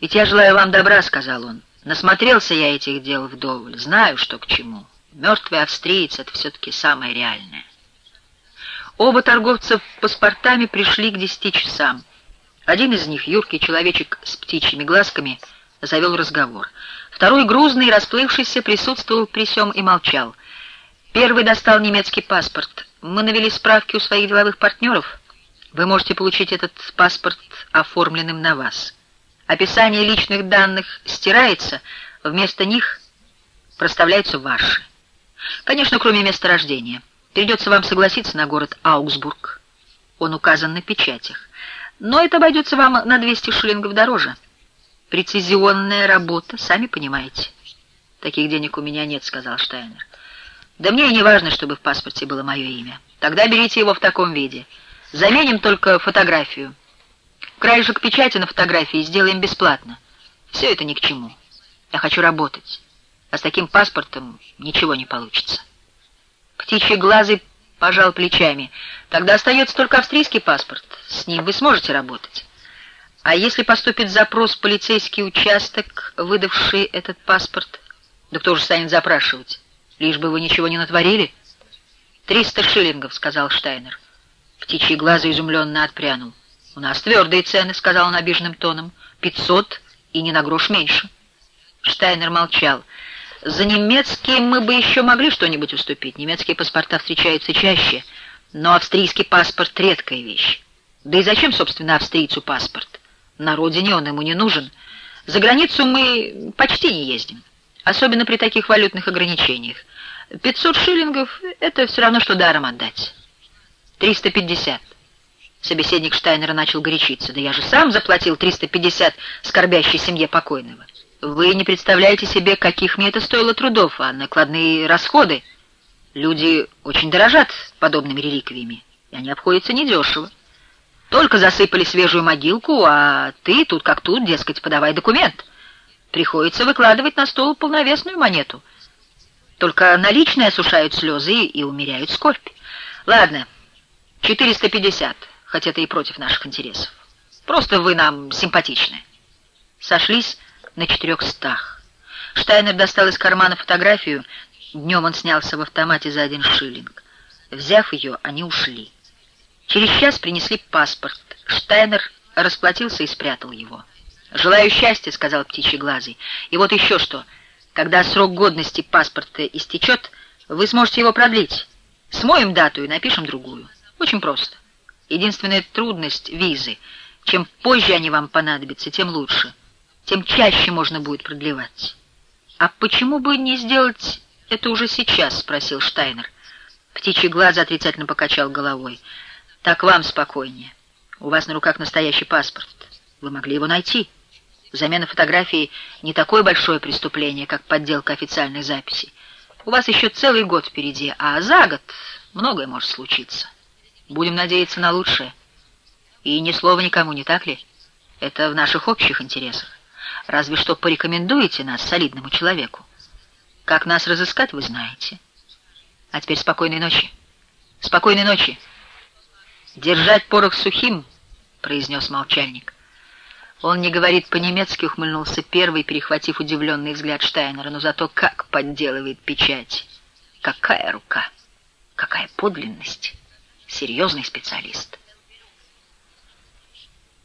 «Ведь я желаю вам добра», — сказал он. «Насмотрелся я этих дел вдоволь, знаю, что к чему. Мертвый австриец — это все-таки самое реальное». Оба торговца паспортами пришли к десяти часам. Один из них, юркий человечек с птичьими глазками, завел разговор. Второй, грузный, расплывшийся, присутствовал при сём и молчал. Первый достал немецкий паспорт. Мы навели справки у своих деловых партнеров. Вы можете получить этот паспорт оформленным на вас. Описание личных данных стирается, вместо них проставляются ваши. Конечно, кроме места рождения. Придется вам согласиться на город Аугсбург. Он указан на печатях. Но это обойдется вам на 200 шиллингов дороже. Прецизионная работа, сами понимаете. Таких денег у меня нет, сказал Штайнер. Да мне и не важно, чтобы в паспорте было мое имя. Тогда берите его в таком виде. Заменим только фотографию. Краешек печати на фотографии сделаем бесплатно. Все это ни к чему. Я хочу работать. А с таким паспортом ничего не получится. Птичий глазы пожал плечами. Тогда остается только австрийский паспорт. С ним вы сможете работать. А если поступит запрос в полицейский участок, выдавший этот паспорт, да кто же станет запрашивать? Лишь бы вы ничего не натворили? «Триста шиллингов», — сказал Штайнер. Птичий глаза изумленно отпрянул. «У нас твердые цены», — сказал он обиженным тоном. «Пятьсот и не на грош меньше». Штайнер молчал. «За немецкие мы бы еще могли что-нибудь уступить. Немецкие паспорта встречаются чаще, но австрийский паспорт — редкая вещь. Да и зачем, собственно, австрийцу паспорт? На родине он ему не нужен. За границу мы почти не ездим, особенно при таких валютных ограничениях. Пятьсот шиллингов — это все равно, что даром отдать. Триста пятьдесят. Собеседник Штайнера начал горячиться. «Да я же сам заплатил 350 скорбящей семье покойного. Вы не представляете себе, каких мне это стоило трудов, а накладные расходы. Люди очень дорожат подобными реликвиями, и они обходятся недешево. Только засыпали свежую могилку, а ты тут как тут, дескать, подавай документ. Приходится выкладывать на стол полновесную монету. Только наличные осушают слезы и умеряют скорбь. Ладно, 450 хоть это и против наших интересов. Просто вы нам симпатичны. Сошлись на четырехстах. Штайнер достал из кармана фотографию. Днем он снялся в автомате за один шиллинг. Взяв ее, они ушли. Через час принесли паспорт. Штайнер расплатился и спрятал его. «Желаю счастья», — сказал птичий глазый. «И вот еще что. Когда срок годности паспорта истечет, вы сможете его продлить. Смоем дату и напишем другую. Очень просто. Единственная трудность — визы. Чем позже они вам понадобятся, тем лучше. Тем чаще можно будет продлевать. «А почему бы не сделать это уже сейчас?» — спросил Штайнер. Птичий глаз отрицательно покачал головой. «Так вам спокойнее. У вас на руках настоящий паспорт. Вы могли его найти. Замена фотографии не такое большое преступление, как подделка официальной записи. У вас еще целый год впереди, а за год многое может случиться». Будем надеяться на лучшее. И ни слова никому, не так ли? Это в наших общих интересах. Разве что порекомендуете нас солидному человеку. Как нас разыскать, вы знаете. А теперь спокойной ночи. Спокойной ночи. Держать порох сухим, произнес молчальник. Он не говорит по-немецки, ухмыльнулся первый, перехватив удивленный взгляд Штайнера, но зато как подделывает печать. Какая рука, какая подлинность серьезный специалист.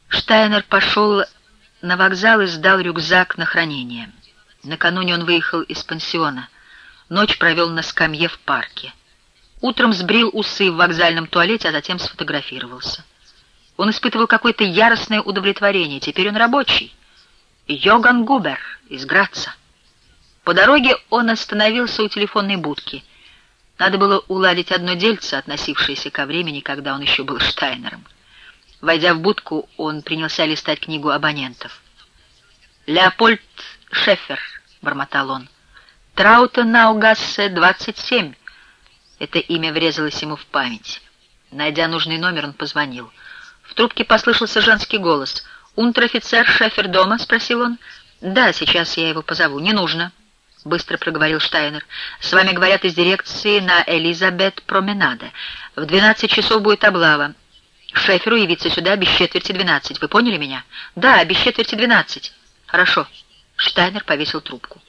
Штайнер пошел на вокзал и сдал рюкзак на хранение. Накануне он выехал из пансиона. Ночь провел на скамье в парке. Утром сбрил усы в вокзальном туалете, а затем сфотографировался. Он испытывал какое-то яростное удовлетворение. Теперь он рабочий. Йоган Губер из Граца. По дороге он остановился у телефонной будки — надо было уладить одно дельце, относившееся ко времени, когда он еще был Штайнером. Войдя в будку, он принялся листать книгу абонентов. «Леопольд Шеффер», — бормотал он, — «Траутенаугассе, 27». Это имя врезалось ему в память. Найдя нужный номер, он позвонил. В трубке послышался женский голос. «Унтер-офицер Шеффер дома?» — спросил он. «Да, сейчас я его позову. Не нужно». — быстро проговорил Штайнер. «С вами говорят из дирекции на Элизабет Променаде. В двенадцать часов будет облава. Шеферу явиться сюда без четверти двенадцать. Вы поняли меня?» «Да, без четверти двенадцать». Хорошо. Штайнер повесил трубку.